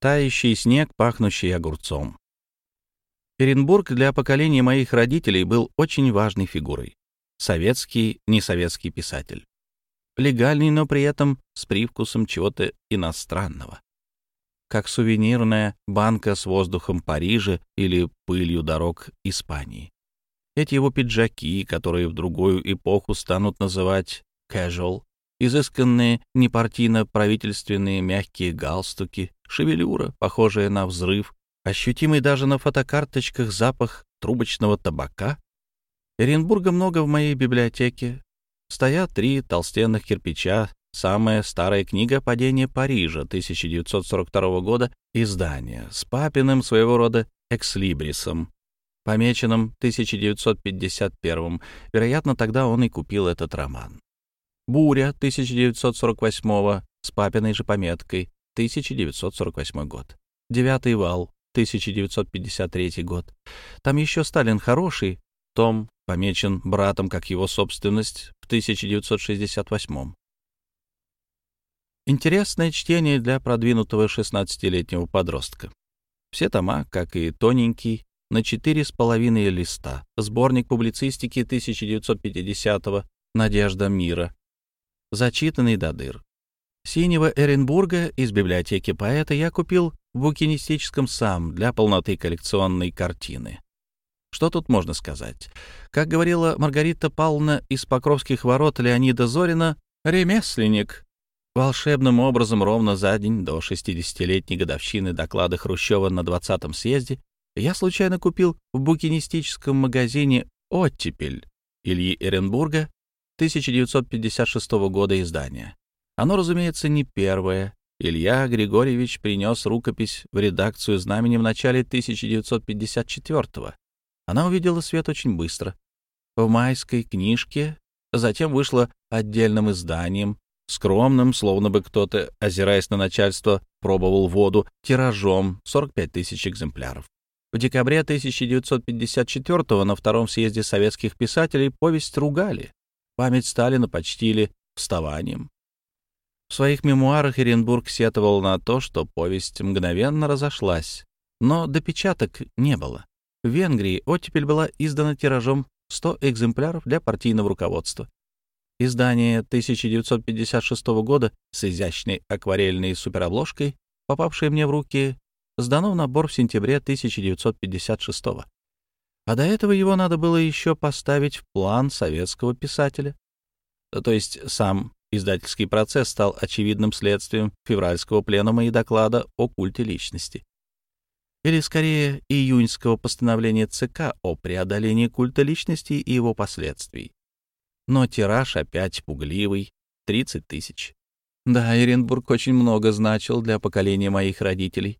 тающий снег, пахнущий огурцом. Оренбург для поколения моих родителей был очень важной фигурой. Советский, несоветский писатель. Легальный, но при этом с привкусом чего-то иностранного. Как сувенирная банка с воздухом Парижа или пылью дорог Испании. Эти его пиджаки, которые в другую эпоху станут называть casual, изысканные непартийно-правительственные мягкие галстуки, шевелюра, похожая на взрыв, ощутимый даже на фотокарточках запах трубочного табака. Оренбурга много в моей библиотеке. Стоят три толстенных кирпича, самая старая книга «Падение Парижа» 1942 года, издание, с папиным своего рода экслибрисом, помеченным 1951 Вероятно, тогда он и купил этот роман. «Буря» 1948 с папиной же пометкой 1948 год. «Девятый вал» 1953 год. Там еще Сталин хороший, том помечен братом как его собственность в 1968 Интересное чтение для продвинутого 16-летнего подростка. Все тома, как и тоненький, на четыре с половиной листа. Сборник публицистики 1950-го «Надежда мира», зачитанный до дыр. Синего Эренбурга из библиотеки поэта я купил в букинистическом сам для полноты коллекционной картины. Что тут можно сказать? Как говорила Маргарита Павловна из Покровских ворот Леонида Зорина, «ремесленник». Волшебным образом ровно за день до 60-летней годовщины доклада Хрущева на 20-м съезде я случайно купил в букинистическом магазине «Оттепель» Ильи Эренбурга 1956 года издания. Оно, разумеется, не первое. Илья Григорьевич принес рукопись в редакцию «Знамени» в начале 1954-го. Она увидела свет очень быстро. В майской книжке, затем вышла отдельным изданием, скромным, словно бы кто-то, озираясь на начальство, пробовал воду, тиражом 45 тысяч экземпляров. В декабре 1954 на втором съезде советских писателей повесть ругали. Память Сталина почтили вставанием. В своих мемуарах Оренбург сетовал на то, что повесть мгновенно разошлась, но допечаток не было. В Венгрии оттепель была издана тиражом 100 экземпляров для партийного руководства. Издание 1956 года с изящной акварельной суперобложкой, попавшее мне в руки, сдано в набор в сентябре 1956 года а до этого его надо было еще поставить в план советского писателя. То есть сам издательский процесс стал очевидным следствием февральского пленума и доклада о культе личности. Или, скорее, июньского постановления ЦК о преодолении культа личности и его последствий. Но тираж опять пугливый — 30 тысяч. Да, Эренбург очень много значил для поколения моих родителей.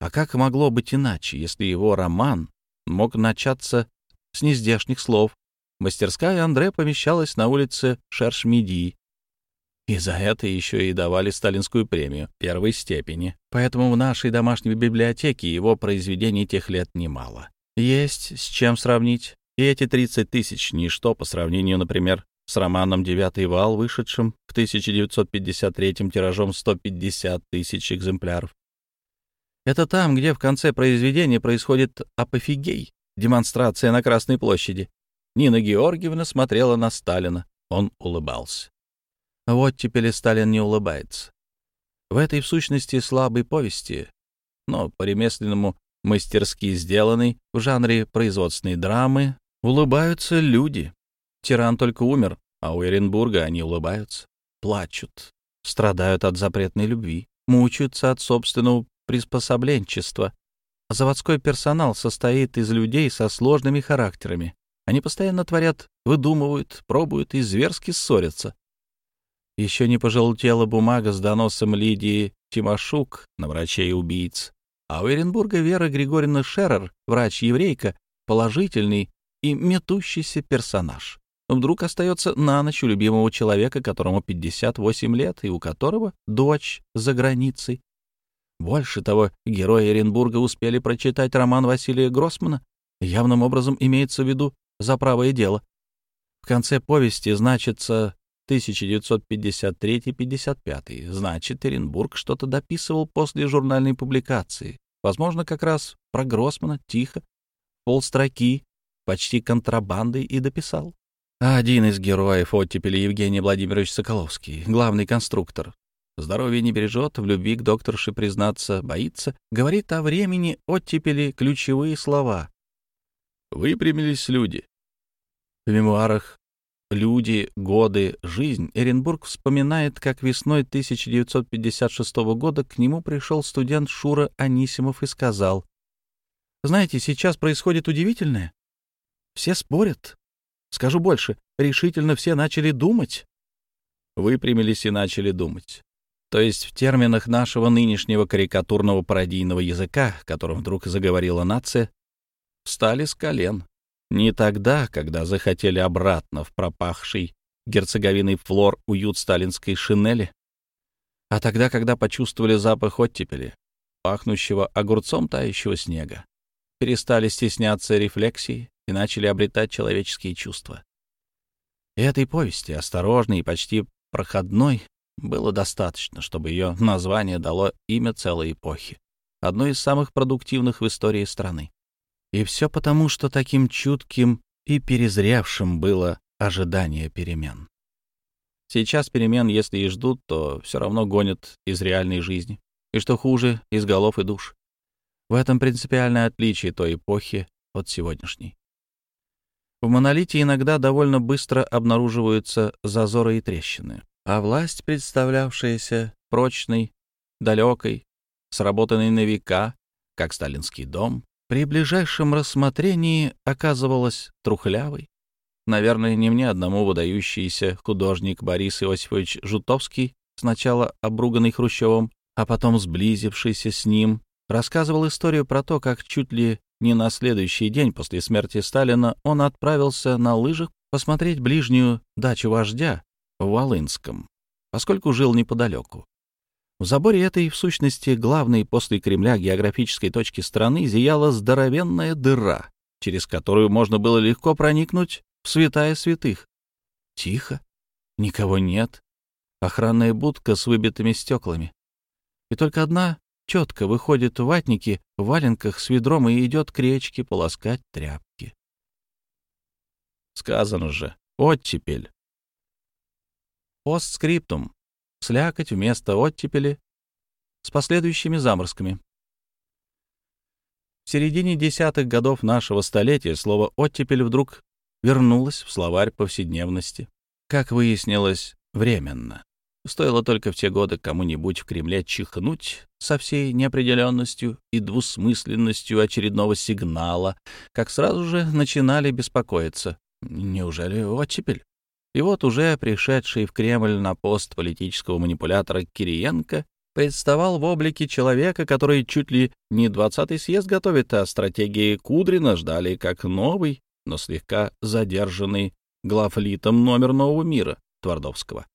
А как могло быть иначе, если его роман мог начаться с нездешних слов. Мастерская Андре помещалась на улице Шершмиди. И за это еще и давали сталинскую премию первой степени. Поэтому в нашей домашней библиотеке его произведений тех лет немало. Есть с чем сравнить. И эти 30 тысяч — ничто по сравнению, например, с романом «Девятый вал», вышедшим в 1953 тиражом 150 тысяч экземпляров. Это там, где в конце произведения происходит апофигей, демонстрация на Красной площади. Нина Георгиевна смотрела на Сталина. Он улыбался. Вот теперь Сталин не улыбается. В этой, в сущности, слабой повести, но по-ремесленному мастерски сделанной, в жанре производственной драмы, улыбаются люди. Тиран только умер, а у Эренбурга они улыбаются, плачут, страдают от запретной любви, мучаются от собственного приспособленчества. Заводской персонал состоит из людей со сложными характерами. Они постоянно творят, выдумывают, пробуют и зверски ссорятся. Еще не пожелтела бумага с доносом Лидии Тимошук на врачей-убийц. А у Эренбурга Вера Григорьевна Шерер, врач-еврейка, положительный и метущийся персонаж. Вдруг остается на ночь у любимого человека, которому 58 лет, и у которого дочь за границей. Больше того, герои Оренбурга успели прочитать роман Василия Гроссмана. Явным образом имеется в виду «За правое дело». В конце повести значится 1953-55. Значит, Эренбург что-то дописывал после журнальной публикации. Возможно, как раз про Гроссмана, тихо, полстроки, почти контрабандой и дописал. А один из героев оттепели Евгений Владимирович Соколовский, главный конструктор. Здоровье не бережет, в любви к докторше признаться боится, говорит о времени оттепели ключевые слова. Выпрямились люди. В мемуарах «Люди, годы, жизнь» Эренбург вспоминает, как весной 1956 года к нему пришел студент Шура Анисимов и сказал, «Знаете, сейчас происходит удивительное. Все спорят. Скажу больше, решительно все начали думать». Выпрямились и начали думать. То есть в терминах нашего нынешнего карикатурного пародийного языка, которым вдруг заговорила нация, встали с колен. Не тогда, когда захотели обратно в пропахший герцоговиной флор уют сталинской шинели, а тогда, когда почувствовали запах оттепели, пахнущего огурцом тающего снега, перестали стесняться рефлексии и начали обретать человеческие чувства. И этой повести, осторожной и почти проходной, было достаточно, чтобы ее название дало имя целой эпохи, одной из самых продуктивных в истории страны. И все потому, что таким чутким и перезревшим было ожидание перемен. Сейчас перемен, если и ждут, то все равно гонят из реальной жизни. И что хуже, из голов и душ. В этом принципиальное отличие той эпохи от сегодняшней. В монолите иногда довольно быстро обнаруживаются зазоры и трещины, а власть, представлявшаяся прочной, далекой, сработанной на века, как сталинский дом, при ближайшем рассмотрении оказывалась трухлявой. Наверное, не мне одному выдающийся художник Борис Иосифович Жутовский, сначала обруганный Хрущевым, а потом сблизившийся с ним, рассказывал историю про то, как чуть ли не на следующий день после смерти Сталина он отправился на лыжах посмотреть ближнюю дачу вождя в Волынском, поскольку жил неподалеку. В заборе этой, в сущности, главной после Кремля географической точки страны зияла здоровенная дыра, через которую можно было легко проникнуть в святая святых. Тихо, никого нет, охранная будка с выбитыми стеклами. И только одна четко выходит в ватнике, в валенках с ведром и идет к речке полоскать тряпки. Сказано же, оттепель. Постскриптум слякоть вместо оттепели с последующими заморозками. В середине десятых годов нашего столетия слово «оттепель» вдруг вернулось в словарь повседневности. Как выяснилось, временно. Стоило только в те годы кому-нибудь в Кремле чихнуть со всей неопределенностью и двусмысленностью очередного сигнала, как сразу же начинали беспокоиться. Неужели оттепель? И вот уже пришедший в Кремль на пост политического манипулятора Кириенко представал в облике человека, который чуть ли не двадцатый съезд готовит, а стратегии Кудрина ждали как новый, но слегка задержанный главлитом номер нового мира Твардовского.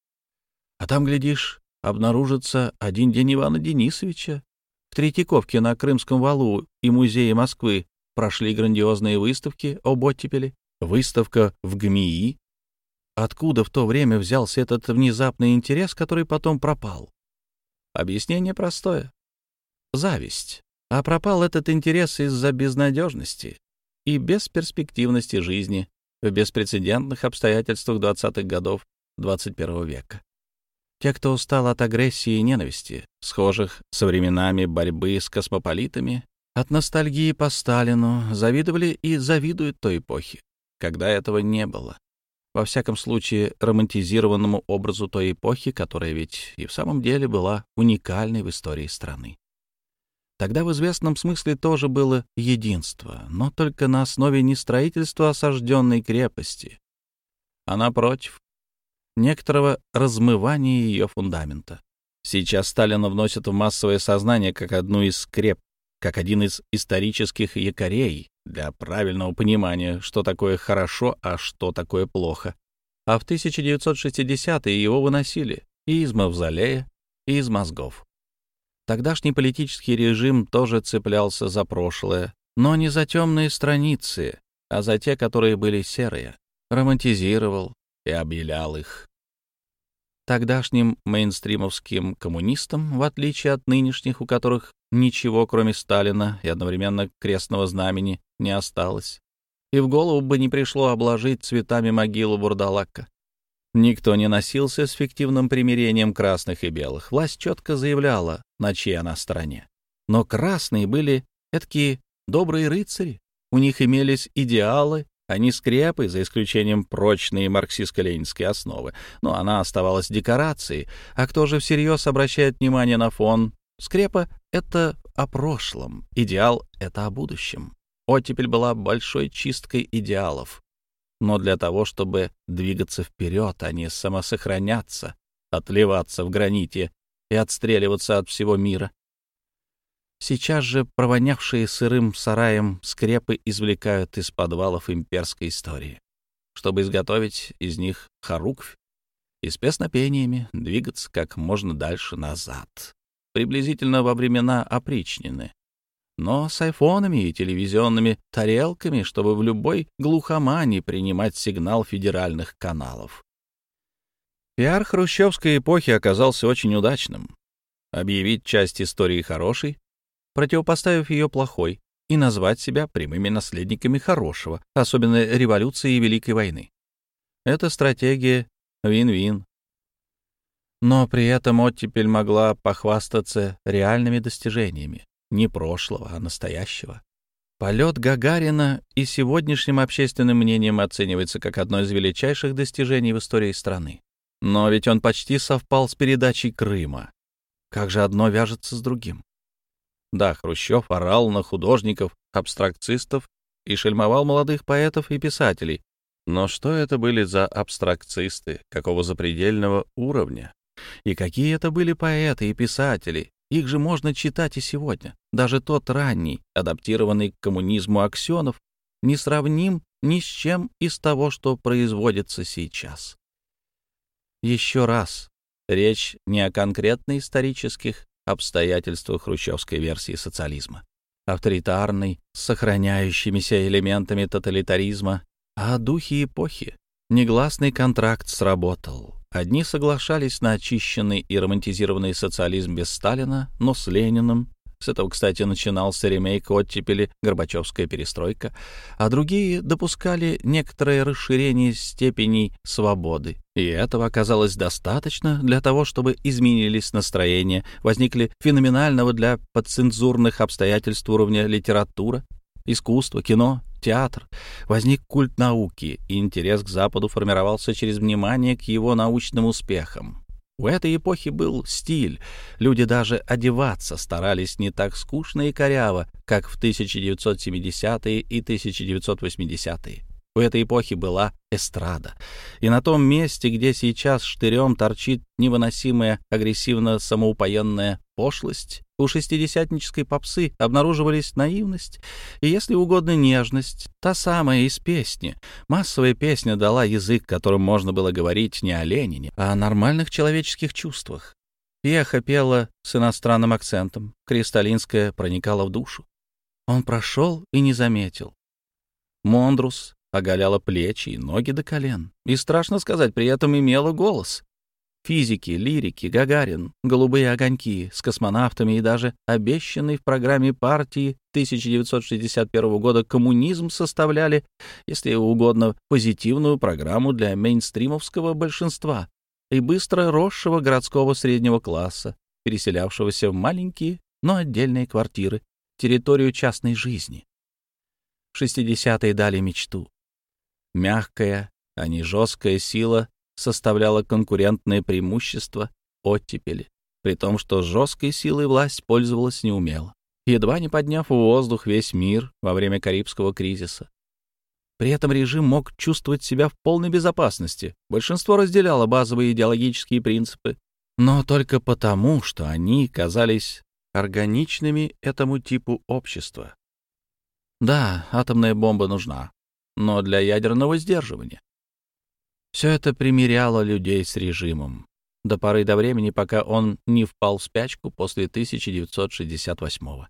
А там, глядишь, обнаружится один день Ивана Денисовича. В Третьяковке на Крымском валу и музее Москвы прошли грандиозные выставки об оттепели. Выставка в ГМИИ Откуда в то время взялся этот внезапный интерес, который потом пропал? Объяснение простое. Зависть. А пропал этот интерес из-за безнадежности и бесперспективности жизни в беспрецедентных обстоятельствах 20-х годов 21 века. Те, кто устал от агрессии и ненависти, схожих со временами борьбы с космополитами, от ностальгии по Сталину, завидовали и завидуют той эпохе, когда этого не было во всяком случае, романтизированному образу той эпохи, которая ведь и в самом деле была уникальной в истории страны. Тогда в известном смысле тоже было единство, но только на основе не строительства осажденной крепости, а напротив, некоторого размывания ее фундамента. Сейчас Сталина вносят в массовое сознание как одну из скреп, как один из исторических якорей, для правильного понимания, что такое хорошо, а что такое плохо. А в 1960-е его выносили и из мавзолея, и из мозгов. Тогдашний политический режим тоже цеплялся за прошлое, но не за темные страницы, а за те, которые были серые, романтизировал и обелял их. Тогдашним мейнстримовским коммунистам, в отличие от нынешних, у которых ничего, кроме Сталина и одновременно крестного знамени, не осталось, и в голову бы не пришло обложить цветами могилу Бурдалака. Никто не носился с фиктивным примирением красных и белых. Власть четко заявляла, на чьей она стороне. Но красные были такие добрые рыцари. У них имелись идеалы, они скрепы, за исключением прочной марксистско-ленинской основы. Но она оставалась декорацией. А кто же всерьез обращает внимание на фон? Скрепа — это о прошлом, идеал — это о будущем. Оттепель была большой чисткой идеалов. Но для того, чтобы двигаться вперед, а не самосохраняться, отливаться в граните и отстреливаться от всего мира. Сейчас же провонявшие сырым сараем скрепы извлекают из подвалов имперской истории, чтобы изготовить из них хоруквь и с песнопениями двигаться как можно дальше назад, приблизительно во времена опричнины, но с айфонами и телевизионными тарелками, чтобы в любой глухомане принимать сигнал федеральных каналов. Пиар хрущевской эпохи оказался очень удачным. Объявить часть истории хорошей, противопоставив ее плохой, и назвать себя прямыми наследниками хорошего, особенно революции и Великой войны. Это стратегия вин-вин. Но при этом оттепель могла похвастаться реальными достижениями не прошлого, а настоящего. Полет Гагарина и сегодняшним общественным мнением оценивается как одно из величайших достижений в истории страны. Но ведь он почти совпал с передачей Крыма. Как же одно вяжется с другим? Да, Хрущев орал на художников, абстракцистов и шельмовал молодых поэтов и писателей. Но что это были за абстракцисты, какого запредельного уровня? И какие это были поэты и писатели, их же можно читать и сегодня. Даже тот ранний, адаптированный к коммунизму Аксенов, не сравним ни с чем из того, что производится сейчас. Еще раз, речь не о конкретно исторических обстоятельствах хрущевской версии социализма, авторитарной, с сохраняющимися элементами тоталитаризма, а о духе эпохи. Негласный контракт сработал. Одни соглашались на очищенный и романтизированный социализм без Сталина, но с Лениным. С этого, кстати, начинался ремейк оттепели «Горбачевская перестройка», а другие допускали некоторое расширение степеней свободы. И этого оказалось достаточно для того, чтобы изменились настроения, возникли феноменального для подцензурных обстоятельств уровня литература, искусство, кино, театр, возник культ науки, и интерес к Западу формировался через внимание к его научным успехам. У этой эпохи был стиль, люди даже одеваться старались не так скучно и коряво, как в 1970-е и 1980-е. У этой эпохи была эстрада. И на том месте, где сейчас штырем торчит невыносимая агрессивно-самоупоенная пошлость, у шестидесятнической попсы обнаруживались наивность и, если угодно, нежность, та самая из песни. Массовая песня дала язык, которым можно было говорить не о Ленине, а о нормальных человеческих чувствах. Пьеха пела с иностранным акцентом, Кристалинская проникала в душу. Он прошел и не заметил. Мондрус оголяла плечи и ноги до колен, и, страшно сказать, при этом имела голос. Физики, лирики, Гагарин, голубые огоньки с космонавтами и даже обещанный в программе партии 1961 года коммунизм составляли, если угодно, позитивную программу для мейнстримовского большинства и быстро росшего городского среднего класса, переселявшегося в маленькие, но отдельные квартиры, территорию частной жизни. 60-е дали мечту. Мягкая, а не жесткая сила составляла конкурентное преимущество оттепели, при том, что жесткой силой власть пользовалась неумело, едва не подняв в воздух весь мир во время Карибского кризиса. При этом режим мог чувствовать себя в полной безопасности. Большинство разделяло базовые идеологические принципы, но только потому, что они казались органичными этому типу общества. Да, атомная бомба нужна, но для ядерного сдерживания. Все это примиряло людей с режимом до поры до времени, пока он не впал в спячку после 1968 -го.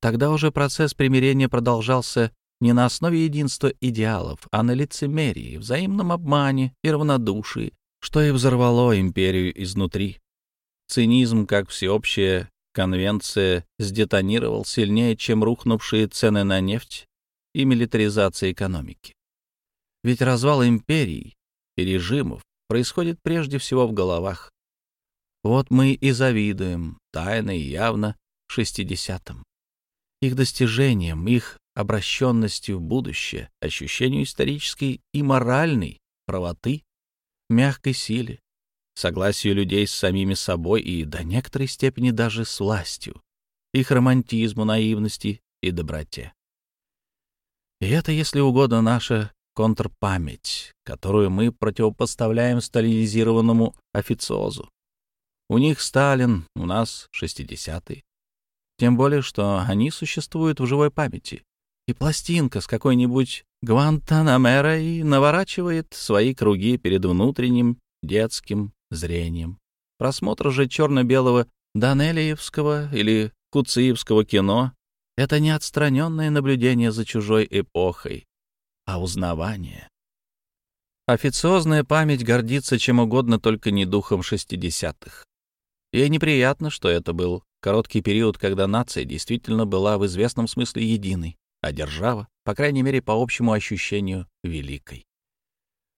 Тогда уже процесс примирения продолжался не на основе единства идеалов, а на лицемерии, взаимном обмане и равнодушии, что и взорвало империю изнутри. Цинизм, как всеобщая конвенция, сдетонировал сильнее, чем рухнувшие цены на нефть и милитаризация экономики. Ведь развал империй и режимов происходит прежде всего в головах. Вот мы и завидуем, тайно и явно, шестидесятым. Их достижением, их обращенностью в будущее, ощущению исторической и моральной правоты, мягкой силе, согласию людей с самими собой и до некоторой степени даже с властью, их романтизму, наивности и доброте. И это, если угодно, наша контрпамять, которую мы противопоставляем сталинизированному официозу. У них Сталин, у нас 60-й. Тем более, что они существуют в живой памяти. И пластинка с какой-нибудь Гвантанамера наворачивает свои круги перед внутренним детским зрением. Просмотр же черно-белого Данелиевского или Куциевского кино — это не отстраненное наблюдение за чужой эпохой, а узнавание. Официозная память гордится чем угодно, только не духом шестидесятых. Ей неприятно, что это был короткий период, когда нация действительно была в известном смысле единой, а держава, по крайней мере, по общему ощущению, великой.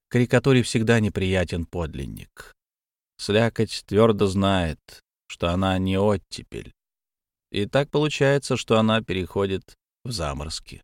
Карикатуре всегда неприятен подлинник. Слякоть твердо знает, что она не оттепель. И так получается, что она переходит в заморозки.